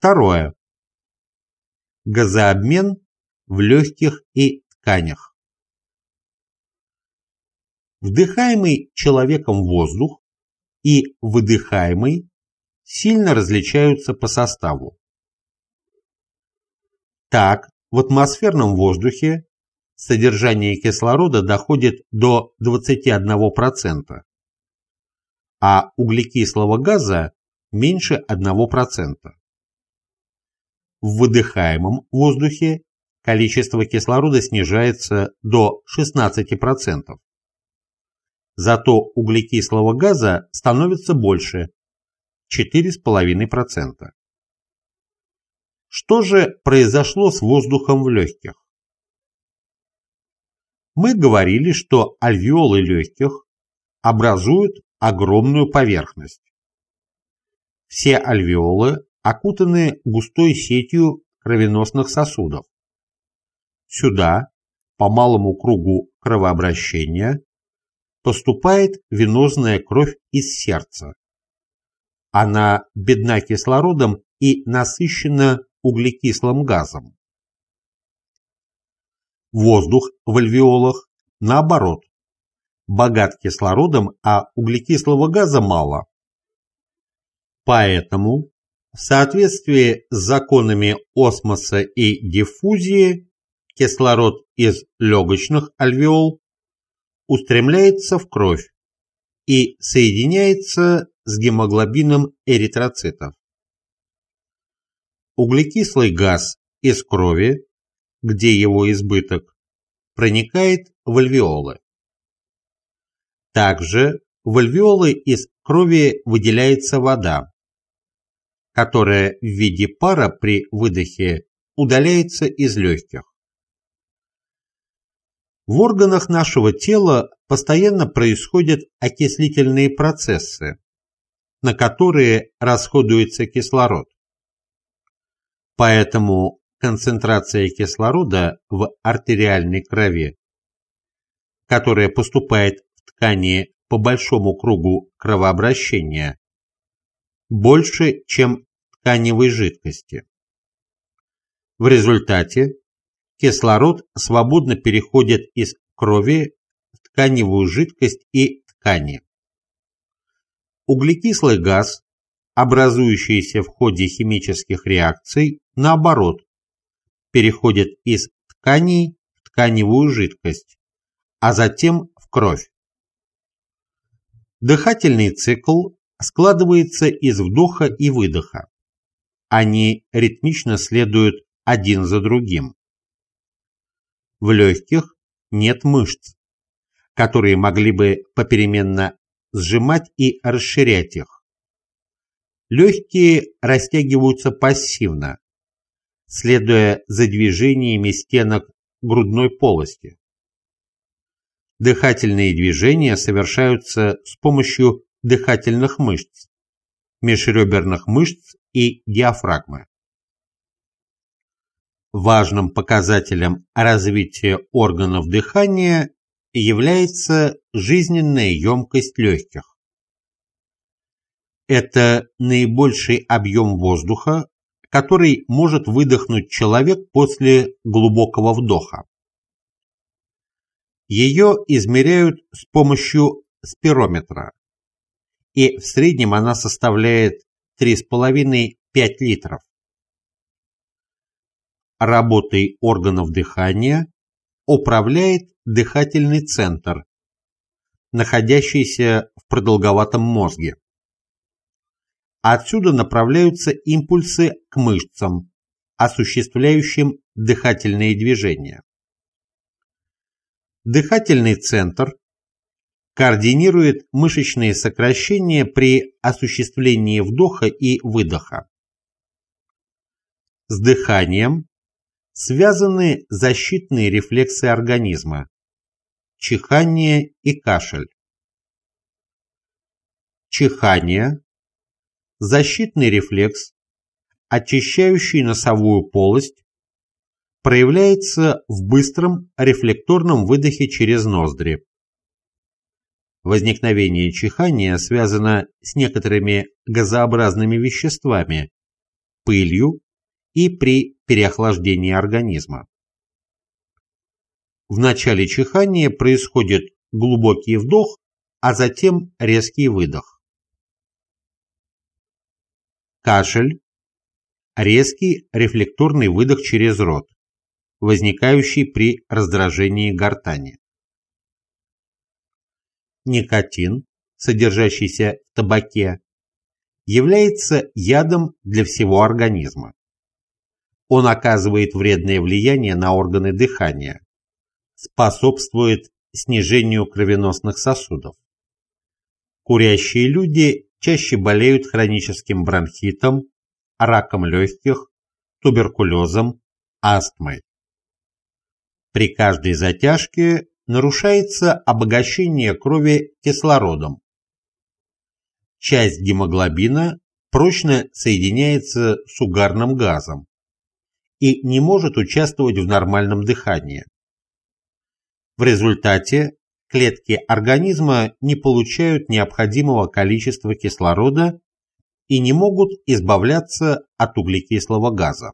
Второе. Газообмен в легких и тканях. Вдыхаемый человеком воздух и выдыхаемый сильно различаются по составу. Так, в атмосферном воздухе содержание кислорода доходит до 21%, а углекислого газа меньше 1%. В выдыхаемом воздухе количество кислорода снижается до 16%. Зато углекислого газа становится больше – 4,5%. Что же произошло с воздухом в легких? Мы говорили, что альвеолы легких образуют огромную поверхность. Все альвеолы окутаны густой сетью кровеносных сосудов. Сюда, по малому кругу кровообращения, поступает венозная кровь из сердца. Она бедна кислородом и насыщена углекислым газом. Воздух в альвеолах, наоборот, богат кислородом, а углекислого газа мало. Поэтому, в соответствии с законами осмоса и диффузии, кислород из легочных альвеол устремляется в кровь и соединяется с гемоглобином эритроцитов углекислый газ из крови, где его избыток, проникает в альвеолы. Также в альвеолы из крови выделяется вода, которая в виде пара при выдохе удаляется из легких. В органах нашего тела постоянно происходят окислительные процессы, на которые расходуется кислород. Поэтому концентрация кислорода в артериальной крови, которая поступает в ткани по большому кругу кровообращения, больше, чем тканевой жидкости. В результате кислород свободно переходит из крови в тканевую жидкость и ткани. Углекислый газ образующиеся в ходе химических реакций, наоборот, переходят из тканей в тканевую жидкость, а затем в кровь. Дыхательный цикл складывается из вдоха и выдоха. Они ритмично следуют один за другим. В легких нет мышц, которые могли бы попеременно сжимать и расширять их. Легкие растягиваются пассивно, следуя за движениями стенок грудной полости. Дыхательные движения совершаются с помощью дыхательных мышц, межреберных мышц и диафрагмы. Важным показателем развития органов дыхания является жизненная емкость легких. Это наибольший объем воздуха, который может выдохнуть человек после глубокого вдоха. Ее измеряют с помощью спирометра, и в среднем она составляет 3,5-5 литров. Работой органов дыхания управляет дыхательный центр, находящийся в продолговатом мозге. Отсюда направляются импульсы к мышцам, осуществляющим дыхательные движения. Дыхательный центр координирует мышечные сокращения при осуществлении вдоха и выдоха. С дыханием связаны защитные рефлексы организма, чихание и кашель. Чихание защитный рефлекс, очищающий носовую полость, проявляется в быстром рефлекторном выдохе через ноздри. Возникновение чихания связано с некоторыми газообразными веществами, пылью и при переохлаждении организма. В начале чихания происходит глубокий вдох, а затем резкий выдох. Кашель – резкий рефлекторный выдох через рот, возникающий при раздражении гортани. Никотин, содержащийся в табаке, является ядом для всего организма. Он оказывает вредное влияние на органы дыхания, способствует снижению кровеносных сосудов. Курящие люди чаще болеют хроническим бронхитом, раком легких, туберкулезом, астмой. При каждой затяжке нарушается обогащение крови кислородом. Часть гемоглобина прочно соединяется с угарным газом и не может участвовать в нормальном дыхании. В результате клетки организма не получают необходимого количества кислорода и не могут избавляться от углекислого газа.